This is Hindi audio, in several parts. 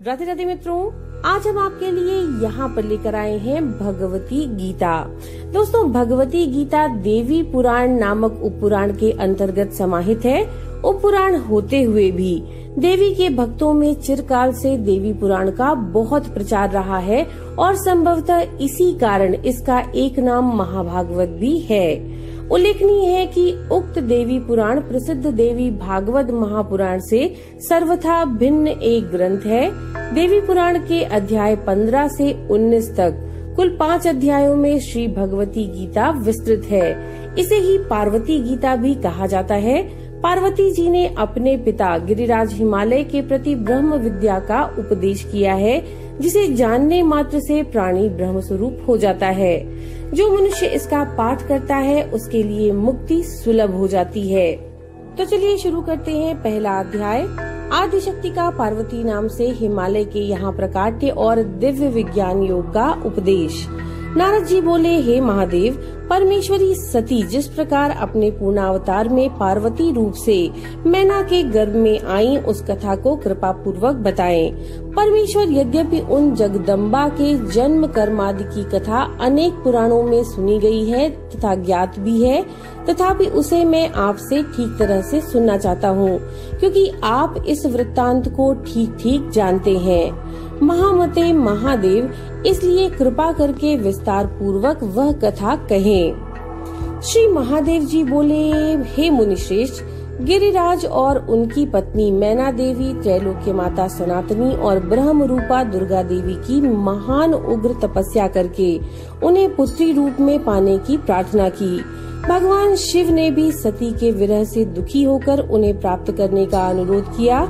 राधे राधे मित्रों, आज हम आपके लिए यहाँ पर लेकर आए हैं भगवती गीता। दोस्तों, भगवती गीता देवी पुराण नामक उपपुराण के अंतर्गत समाहित है। उपपुराण होते हुए भी देवी के भक्तों में चिरकाल से देवी पुराण का बहुत प्रचार रहा है और संभवतः इसी कारण इसका एक नाम महाभागवत भी है। उल्लेखनीय है कि उक्त देवी पुराण, प्रसिद्ध देवी भागवत महापुराण से सर्वथा भिन्न एक ग्रंथ है। देवी पुराण के अध्याय 15 से 19 तक कुल पाँच अध्यायों में श्री भगवती गीता विस्तृत है। इसे ही पार्वती गीता भी कहा जाता है। पार्वती जी ने अपने पिता गिरिराज हिमालय के प्रति ब्रह्म विद्या का उपदेश किया है, जिसे जानने मात्र से प्राणी ब्रह्म स्वरूप हो जाता है। जो मनुष्य इसका पाठ करता है, उसके लिए मुक्ति सुलभ हो जाती है। तो चलिए शुरू करते हैं पहला अध्याय। आदि शक्ति का पार्वती नाम से हिमालय के यहाँ प्रकाट्य और दिव्य विज्ञान योग का उपदेश। नारद जी बोले, हे महादेव, परमेश्वरी सती, जिस प्रकार अपने पूर्णावतार में पार्वती रूप से मैना के गर्भ में आई, उस कथा को कृपा पूर्वक बताएँ। परमेश्वर यद्यपि उन जगदम्बा के जन्म कर्मादि की कथा अनेक पुराणों में सुनी गई है, तथा ज्ञात भी है, तथापि उसे मैं आपसे ठीक तरह से सुनना चाहता हूँ, क्योंकि आप इस वृत्तांत को ठीक ठीक जानते हैं महामते महादेव इसलिए कृपा करके विस्तार पूर्वक वह कथा कहें। श्री महादेव जी बोले, हे मुनिश्रेष्ठ, गिरिराज और उनकी पत्नी मैना देवी त्रैलोक्य माता सनातनी और ब्रह्म रूपा दुर्गा देवी की महान उग्र तपस्या करके उन्हें पुत्री रूप में पाने की प्रार्थना की भगवान शिव ने भी सती के विरह से दुखी होकर उन्हें प्राप्त करने का अनुरोध किया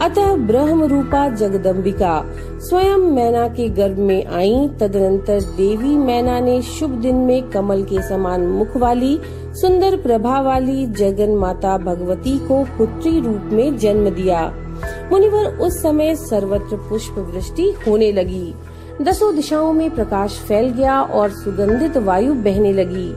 अतः ब्रह्म रूपा जगदम्बिका स्वयं मैना के गर्भ में आई। तदनंतर देवी मैना ने शुभ दिन में कमल के समान मुख वाली, सुंदर प्रभा वाली जगन माता भगवती को पुत्री रूप में जन्म दिया। मुनिवर उस समय सर्वत्र पुष्प वृष्टि होने लगी। दसों दिशाओं में प्रकाश फैल गया और सुगंधित वायु बहने लगी।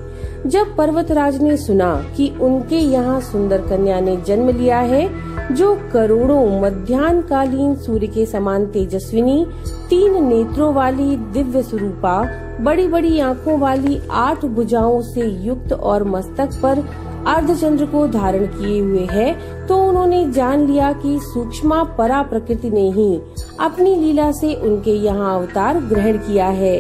जब पर्वतराज ने सुना कि उनके यहाँ सुंदर कन्या ने जन्म लिया है जो करोड़ों मध्यान्ह कालीन सूर्य के समान तेजस्विनी, तीन नेत्रों वाली दिव्य स्वरूपा बड़ी बड़ी आँखों वाली आठ भुजाओं से युक्त और मस्तक पर अर्धचंद्र को धारण किए हुए है तो उन्होंने जान लिया कि सूक्ष्म परा प्रकृति ने ही अपनी लीला से उनके यहाँ अवतार ग्रहण किया है।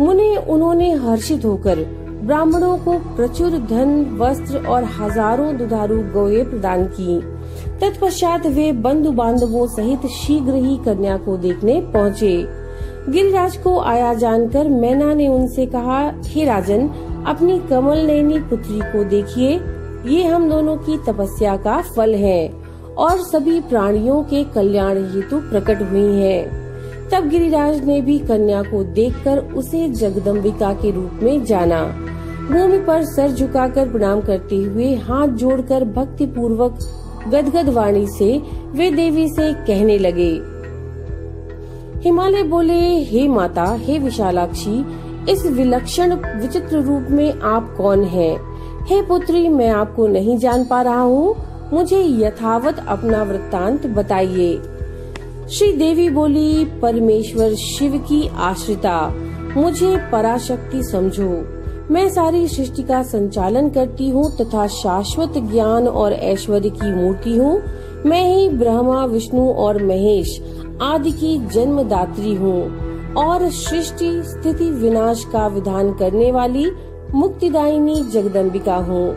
मुने उन्होंने हर्षित होकर ब्राह्मणों को प्रचुर धन, वस्त्र और हज़ारों दुधारू गौए प्रदान की। तत्पश्चात वे बंधु बांधवों सहित शीघ्र ही कन्या को देखने पहुँचे। गिरिराज को आया जानकर मैना ने उनसे कहा, हे राजन, अपनी कमल नैनी पुत्री को देखिए। ये हम दोनों की तपस्या का फल है और सभी प्राणियों के कल्याण हेतु प्रकट हुई है। तब गिरिराज ने भी कन्या को देखकर उसे जगदम्बिका के रूप में जाना। भूमि पर सर झुकाकर प्रणाम करते हुए हाथ जोड़कर भक्ति पूर्वक गदगद वाणी से वे देवी से कहने लगे। हिमालय बोले, हे माता, हे विशालाक्षी, इस विलक्षण विचित्र रूप में आप कौन हैं? हे पुत्री, मैं आपको नहीं जान पा रहा हूँ। मुझे यथावत अपना वृत्तांत बताइए। श्री देवी बोली, परमेश्वर शिव की आश्रिता, मुझे पराशक्ति समझो। मैं सारी सृष्टि का संचालन करती हूँ तथा शाश्वत ज्ञान और ऐश्वर्य की मूर्ति हूँ। मैं ही ब्रह्मा, विष्णु और महेश आदि की जन्मदात्री हूँ। और सृष्टि, स्थिति विनाश का विधान करने वाली मुक्तिदायिनी जगदम्बिका हूँ।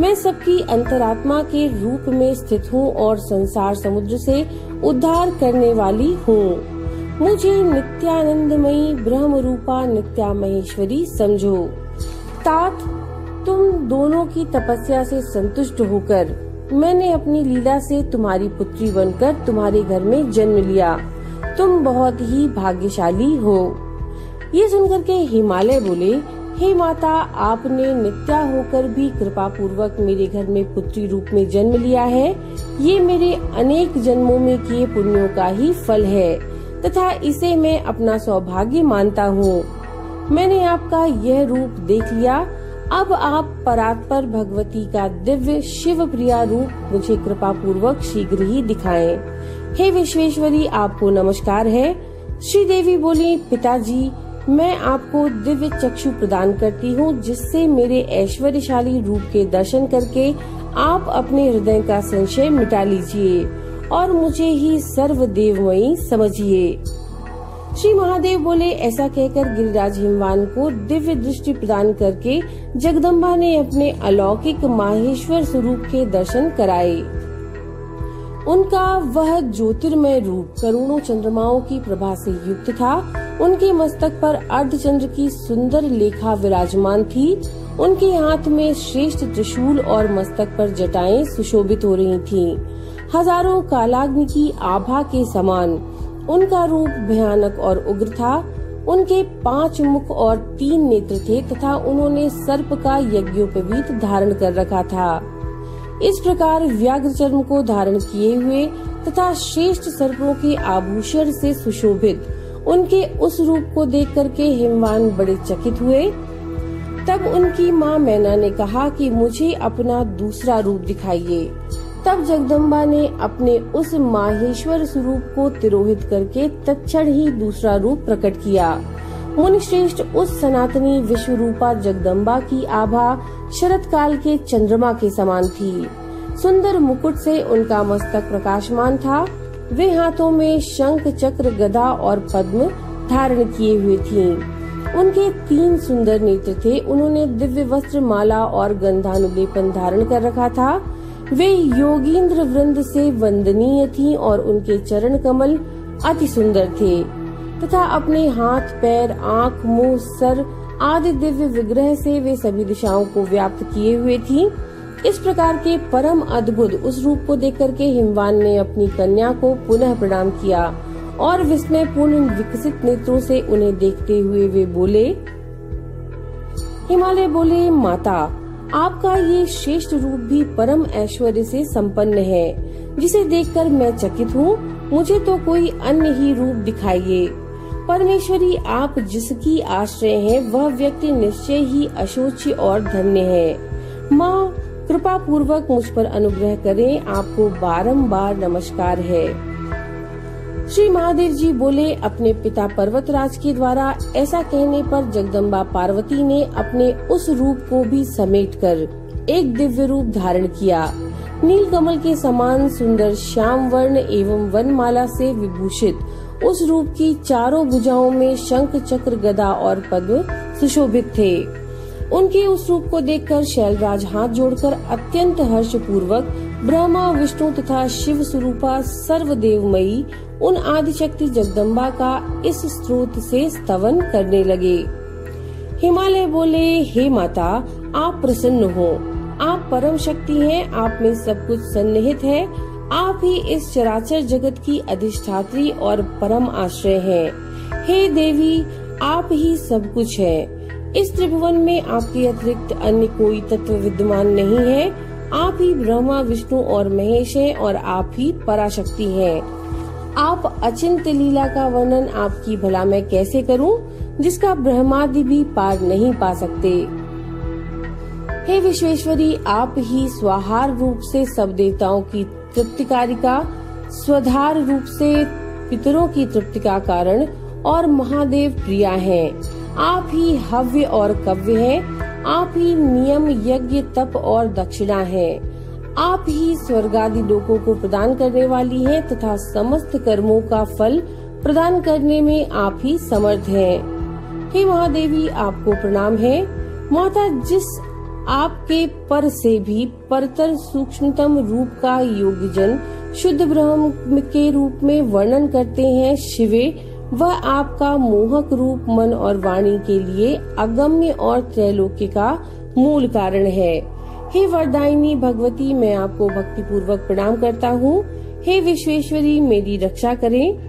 मैं सबकी अंतरात्मा के रूप में स्थित हूँ और संसार समुद्र से उद्धार करने वाली हूँ। मुझे नित्यानंदमयी ब्रह्म रूपा नित्या महेश्वरी समझो। तात तुम दोनों की तपस्या से संतुष्ट होकर मैंने अपनी लीला से तुम्हारी पुत्री बनकर तुम्हारे घर में जन्म लिया। तुम बहुत ही भाग्यशाली हो। ये सुनकर के हिमालय बोले, हे माता, आपने नित्या होकर भी कृपा पूर्वक मेरे घर में पुत्री रूप में जन्म लिया है। ये मेरे अनेक जन्मों में किए पुण्यों का ही फल है। तथा इसे मैं अपना सौभाग्य मानता हूँ। मैंने आपका यह रूप देख लिया। अब आप परात्पर भगवती का दिव्य शिव प्रिया रूप मुझे कृपा पूर्वक शीघ्र ही दिखाएँ। हे विश्वेश्वरी, आपको नमस्कार है। श्री देवी बोली, पिताजी, मैं आपको दिव्य चक्षु प्रदान करती हूँ, जिससे मेरे ऐश्वर्यशाली रूप के दर्शन करके आप अपने हृदय का संशय मिटा लीजिए और मुझे ही सर्व देवमयी समझिए। श्री महादेव बोले, ऐसा कहकर गिरिराज हिमवान को दिव्य दृष्टि प्रदान करके जगदम्बा ने अपने अलौकिक माहेश्वर स्वरूप के दर्शन कराए। उनका वह ज्योतिर्मय रूप करोड़ों चंद्रमाओं की प्रभा से युक्त था। उनके मस्तक पर अर्धचंद्र की सुंदर लेखा विराजमान थी। उनके हाथ में श्रेष्ठ त्रिशूल और मस्तक पर जटाएँ सुशोभित हो रही थीं। हज़ारों कालाग्नि की आभा के समान उनका रूप भयानक और उग्र था। उनके पाँच मुख और तीन नेत्र थे तथा उन्होंने सर्प का यज्ञोपवीत धारण कर रखा था। इस प्रकार व्याघ्र चर्म को धारण किए हुए तथा श्रेष्ठ सर्पों के आभूषण से सुशोभित, उनके उस रूप को देख करके हिमवान बड़े चकित हुए। तब उनकी माँ मैना ने कहा कि मुझे अपना दूसरा रूप दिखाइए। तब जगदम्बा ने अपने उस माहेश्वर स्वरूप को तिरोहित करके तत्क्षण ही दूसरा रूप प्रकट किया। मुनि श्रेष्ठ उस सनातनी विश्व रूपा जगदम्बा की आभा शरत काल के चंद्रमा के समान थी। सुंदर मुकुट से उनका मस्तक प्रकाशमान था। वे हाथों में शंख, चक्र, गदा और पद्म धारण किए हुए थी। उनके तीन सुंदर नेत्र थे। उन्होंने दिव्य वस्त्र माला और गंधानुलेपन धारण कर रखा था। वे योगींद्र वृंद से वंदनीय थी और उनके चरण कमल अति सुंदर थे, तथा अपने हाथ, पैर, आँख, मुँह, सर आदि दिव्य विग्रह से वे सभी दिशाओं को व्याप्त किए हुए थी। इस प्रकार के परम अद्भुत उस रूप को देख करके हिमवान ने अपनी कन्या को पुनः प्रणाम किया और विस्मय पूर्ण विकसित नेत्रों से उन्हें देखते हुए वे बोले, हिमालय बोले, माता आपका ये श्रेष्ठ रूप भी परम ऐश्वर्य से संपन्न है, जिसे देखकर मैं चकित हूँ, मुझे तो कोई अन्य ही रूप दिखाइए। परमेश्वरी, आप जिसकी आश्रय है, वह व्यक्ति निश्चय ही अशोची और धन्य है। माँ कृपा पूर्वक मुझ पर अनुग्रह करें, आपको बारंबार नमस्कार है। श्री महादेव जी बोले, अपने पिता पर्वतराज के द्वारा ऐसा कहने पर जगदम्बा पार्वती ने अपने उस रूप को भी समेटकर एक दिव्य रूप धारण किया। नील कमल के समान सुंदर श्याम वर्ण एवं वनमाला से विभूषित, उस रूप की चारों भुजाओं में शंख, चक्र, गदा और पद्म सुशोभित थे। उनके उस रूप को देखकर शैलराज हाथ जोड़कर अत्यंत हर्ष पूर्वक ब्रह्मा, विष्णु तथा शिव स्वरूपा सर्वदेवमयी, उन आदिशक्ति जगदम्बा का इस स्रोत से स्तवन करने लगे। हिमालय बोले, हे माता, आप प्रसन्न हो। आप परम शक्ति हैं, आप में सब कुछ सन्निहित है। आप ही इस चराचर जगत की अधिष्ठात्री और परम आश्रय हैं। हे देवी, आप ही सब कुछ है। इस त्रिभुवन में आपके अतिरिक्त अन्य कोई तत्व विद्यमान नहीं है। आप ही ब्रह्मा विष्णु और महेश हैं और आप ही पराशक्ति हैं। आप अचिंत लीला का वर्णन आपकी भला मैं कैसे करूँ, जिसका ब्रह्मादि भी पार नहीं पा सकते हे विश्वेश्वरी आप ही स्वाहार रूप से सब देवताओं की तृप्तिकारिका स्वधार रूप से पितरों की तृप्ति का कारण और महादेव प्रिया हैं। आप ही हव्य और कव्य है आप ही नियम, यज्ञ, तप और दक्षिणा है आप ही स्वर्गादि लोगों को प्रदान करने वाली हैं तथा समस्त कर्मों का फल प्रदान करने में आप ही समर्थ हैं। हे महादेवी, आपको प्रणाम है माता, जिस आपके पर से भी परतर सूक्ष्मतम रूप का योगजन शुद्ध ब्रह्म के रूप में वर्णन करते हैं शिवे वह आपका मोहक रूप, मन और वाणी के लिए अगम्य और त्रैलोक्य का मूल कारण है। हे वरदायिनी भगवती, मैं आपको भक्ति पूर्वक प्रणाम करता हूँ। हे विश्वेश्वरी, मेरी रक्षा करें।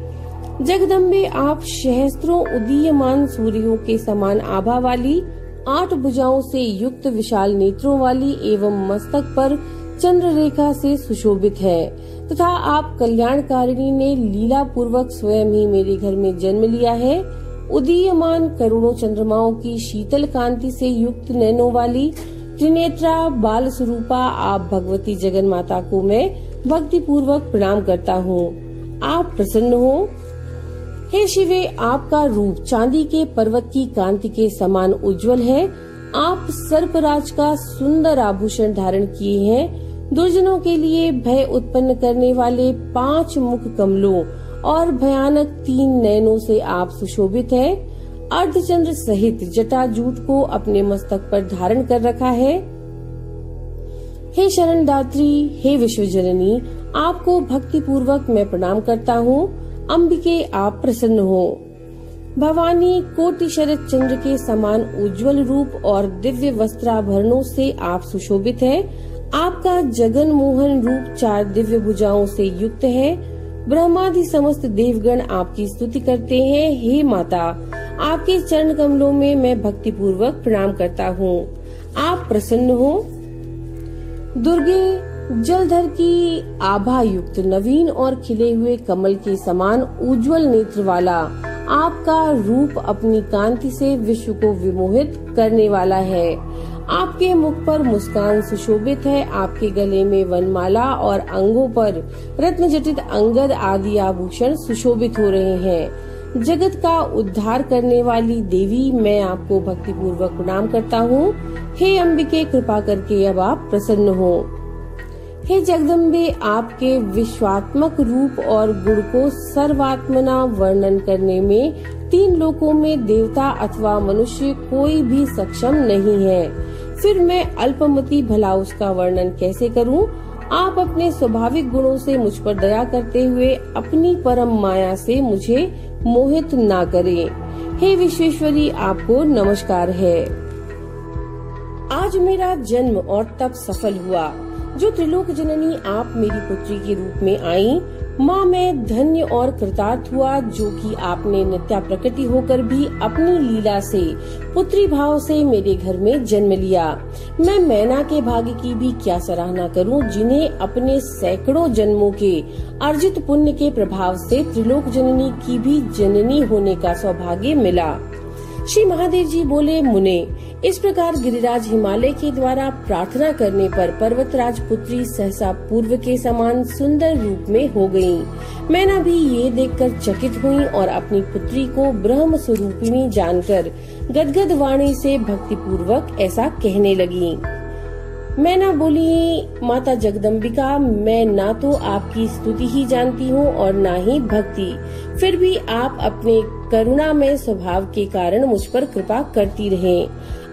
जगदम्बे, आप सहस्त्रों उदीयमान सूर्यों के समान आभा वाली, आठ भुजाओं से युक्त विशाल नेत्रों वाली एवं मस्तक पर चंद्र रेखा से सुशोभित है। तथा आप कल्याणकारिणी ने लीला पूर्वक स्वयं ही मेरे घर में जन्म लिया है। उदीयमान करोड़ों चंद्रमाओं की शीतल कांति से युक्त नैनो वाली त्रिनेत्रा बाल स्वरूपा आप भगवती जगन माता को मैं भक्ति पूर्वक प्रणाम करता हूँ। आप प्रसन्न हो। हे शिवे, आपका रूप चांदी के पर्वत की कांति के समान उज्जवल है। आप सर्पराज का सुंदर आभूषण धारण किए हैं। दुर्जनों के लिए भय उत्पन्न करने वाले पाँच मुख कमलों और भयानक तीन नयनों से आप सुशोभित है। अर्धचंद्र सहित जटाजूट को अपने मस्तक पर धारण कर रखा है। हे शरण दात्री हे विश्व जननी आपको भक्ति पूर्वक मैं प्रणाम करता हूँ। अंबिके, आप प्रसन्न हो। भवानी कोटि शरद चंद्र के समान उज्जवल रूप और दिव्य वस्त्राभरणों से आप सुशोभित है। आपका जगन मोहन रूप चार दिव्य भुजाओं से युक्त है। ब्रह्मादि समस्त देवगण आपकी स्तुति करते हैं। हे माता, आपके चरण कमलों में मैं भक्ति पूर्वक प्रणाम करता हूँ। आप प्रसन्न हो। दुर्गे, जलधर की आभा युक्त नवीन और खिले हुए कमल के समान उज्जवल नेत्र वाला, आपका रूप अपनी कांति से विश्व को विमोहित करने वाला है। आपके मुख पर मुस्कान सुशोभित है, आपके गले में वनमाला और अंगों पर रत्न जटित अंगद आदि आभूषण सुशोभित हो रहे हैं। जगत का उद्धार करने वाली देवी मैं आपको भक्ति पूर्वक प्रणाम करता हूँ। हे अंबिके, कृपा करके अब आप प्रसन्न हो। हे जगदम्बे, आपके विश्वात्मक रूप और गुण को सर्वात्मना वर्णन करने में तीन लोकों में देवता अथवा मनुष्य कोई भी सक्षम नहीं है। फिर मैं अल्पमति भला उसका वर्णन कैसे करूँ? आप अपने स्वाभाविक गुणों से मुझ पर दया करते हुए अपनी परम माया से मुझे मोहित ना करें। हे विश्वेश्वरी, आपको नमस्कार है आज मेरा जन्म और तब सफल हुआ जो त्रिलोक जननी आप मेरी पुत्री के रूप में आई माँ मैं धन्य और कृतार्थ हुआ, जो कि आपने नित्या प्रकृति होकर भी अपनी लीला से, पुत्री भाव से मेरे घर में जन्म लिया। मैं मैना के भाग्य की भी क्या सराहना करूँ, जिन्हें अपने सैकड़ों जन्मों के, अर्जित पुण्य के प्रभाव से त्रिलोक जननी की भी जननी होने का सौभाग्य मिला। श्री महादेव जी बोले, मुने, इस प्रकार गिरिराज हिमालय के द्वारा प्रार्थना करने पर पर्वतराज पुत्री सहसा पूर्व के समान सुंदर रूप में हो गई। मैं भी ये देखकर चकित हुई और अपनी पुत्री को ब्रह्म स्वरूपिणी जानकर गदगद वाणी से भक्ति पूर्वक ऐसा कहने लगी मैना बोली माता जगदम्बिका मैं ना तो आपकी स्तुति ही जानती हूँ और ना ही भक्ति फिर भी आप अपने करुणा में स्वभाव के कारण मुझ पर कृपा करती रहे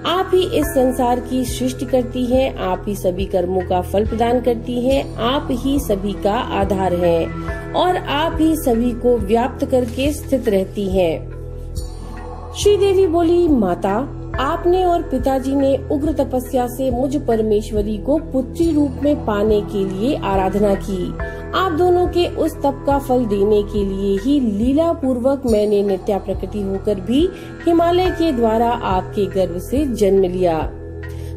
आप ही इस संसार की सृष्टि करती हैं, आप ही सभी कर्मों का फल प्रदान करती हैं, आप ही सभी का आधार हैं और आप ही सभी को व्याप्त करके स्थित रहती हैं। श्री देवी बोली माता आपने और पिताजी ने उग्र तपस्या से मुझ परमेश्वरी को पुत्री रूप में पाने के लिए आराधना की। आप दोनों के उस तप का फल देने के लिए ही लीला पूर्वक मैंने नित्या प्रकृति होकर भी हिमालय के द्वारा आपके गर्भ से जन्म लिया।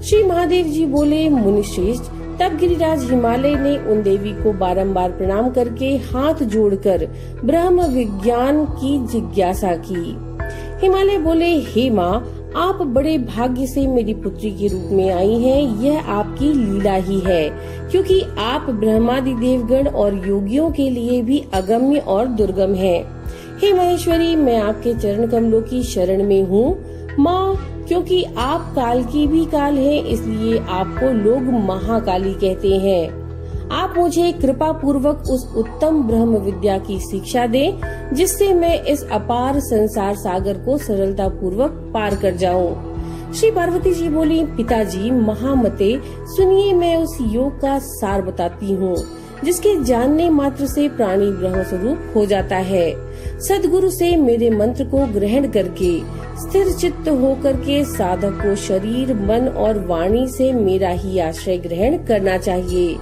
श्री महादेव जी बोले, मुनिश्रेष्ठ, तब गिरिराज हिमालय ने उन देवी को बारंबार प्रणाम करके हाथ जोड़कर ब्रह्म विज्ञान की जिज्ञासा की। हिमालय बोले, हे माँ आप बड़े भाग्य से मेरी पुत्री के रूप में आई हैं, यह आपकी लीला ही है। क्योंकि आप ब्रह्मादि देवगण और योगियों के लिए भी अगम्य और दुर्गम हैं। हे महेश्वरी, मैं आपके चरण कमलों की शरण में हूँ। माँ, क्योंकि आप काल की भी काल हैं, इसलिए आपको लोग महाकाली कहते हैं। आप मुझे कृपा पूर्वक उस उत्तम ब्रह्म विद्या की शिक्षा दें, जिससे मैं इस अपार संसार सागर को सरलता पूर्वक पार कर जाऊँ। श्री पार्वती जी बोली, पिताजी, महामते, सुनिए मैं उस योग का सार बताती हूँ, जिसके जानने मात्र से प्राणी ब्रह्म स्वरूप हो जाता है सदगुरु से मेरे मंत्र को ग्रहण करके, स्थिर चित्त होकर के साधक को शरीर, मन और वाणी से मेरा ही आश्रय ग्रहण करना चाहिए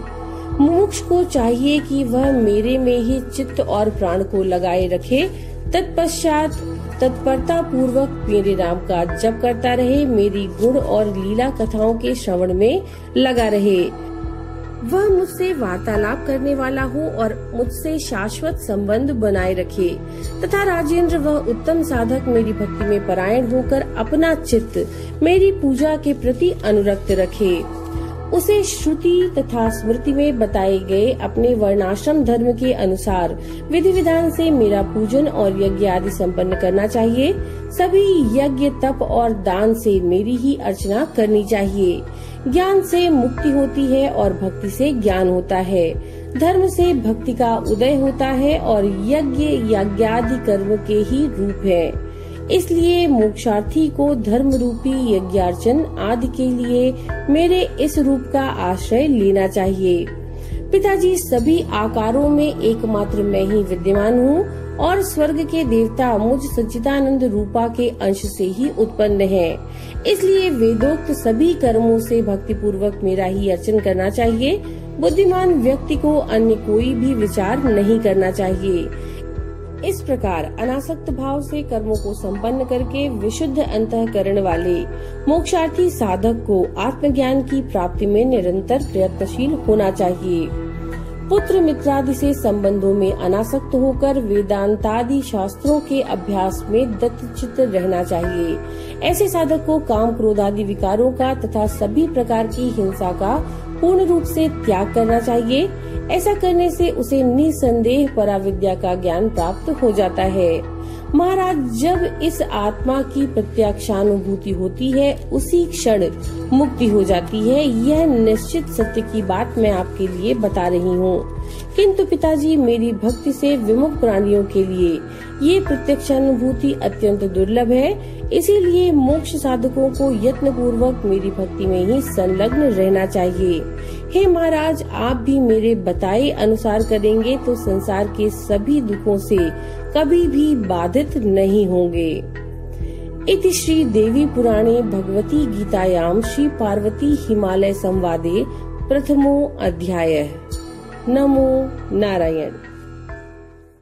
मोक्ष को चाहिए कि वह मेरे में ही चित्त और प्राण को लगाए रखे। तत्पश्चात तत्परता पूर्वक मेरे राम का जप करता रहे, मेरी गुण और लीला कथाओं के श्रवण में लगा रहे। वह मुझसे वार्तालाप करने वाला हो और मुझसे शाश्वत संबंध बनाए रखे। तथा राजेंद्र, वह उत्तम साधक, मेरी भक्ति में परायण होकर अपना चित्त मेरी पूजा के प्रति अनुरक्त रखे। उसे श्रुति तथा स्मृति में बताए गए अपने वर्णाश्रम धर्म के अनुसार विधि विधान से मेरा पूजन और यज्ञ आदि संपन्न करना चाहिए। सभी यज्ञ, तप और दान से मेरी ही अर्चना करनी चाहिए। ज्ञान से मुक्ति होती है और भक्ति से ज्ञान होता है। धर्म से भक्ति का उदय होता है और यज्ञ, यज्ञादि कर्म के ही रूप है। इसलिए मोक्षार्थी को धर्म रूपी यज्ञार्चन आदि के लिए मेरे इस रूप का आश्रय लेना चाहिए। पिताजी सभी आकारों में एकमात्र मैं ही विद्यमान हूँ और स्वर्ग के देवता मुझ सच्चिदानंद रूपा के अंश से ही उत्पन्न है। इसलिए वेदोक्त सभी कर्मों से भक्ति पूर्वक मेरा ही अर्चन करना चाहिए। बुद्धिमान व्यक्ति को अन्य कोई भी विचार नहीं करना चाहिए। इस प्रकार अनासक्त भाव से कर्मों को संपन्न करके विशुद्ध अंतकरण वाले मोक्षार्थी साधक को आत्मज्ञान की प्राप्ति में निरंतर प्रयत्नशील होना चाहिए। पुत्र मित्रादि से संबंधों में अनासक्त होकर वेदांतादि शास्त्रों के अभ्यास में दत्तचित रहना चाहिए। ऐसे साधक को काम क्रोध आदि विकारों का तथा सभी प्रकार की हिंसा का पूर्ण रूप से त्याग करना चाहिए। ऐसा करने से उसे निसंदेह पराविद्या का ज्ञान प्राप्त हो जाता है। महाराज, जब इस आत्मा की प्रत्यक्षानुभूति होती है, उसी क्षण मुक्ति हो जाती है। यह निश्चित सत्य की बात मैं आपके लिए बता रही हूँ। किंतु पिताजी मेरी भक्ति से विमुख प्राणियों के लिए ये प्रत्यक्षानुभूति अत्यंत दुर्लभ है। इसीलिए मोक्ष साधकों को यत्न पूर्वक मेरी भक्ति में ही संलग्न रहना चाहिए। हे महाराज, आप भी मेरे बताए अनुसार करेंगे तो संसार के सभी दुखों से कभी भी बाधित नहीं होंगे। इति श्री देवी पुराणे भगवती गीतायाम श्री पार्वती हिमालय संवादे प्रथमो अध्याय। नमो नारायण।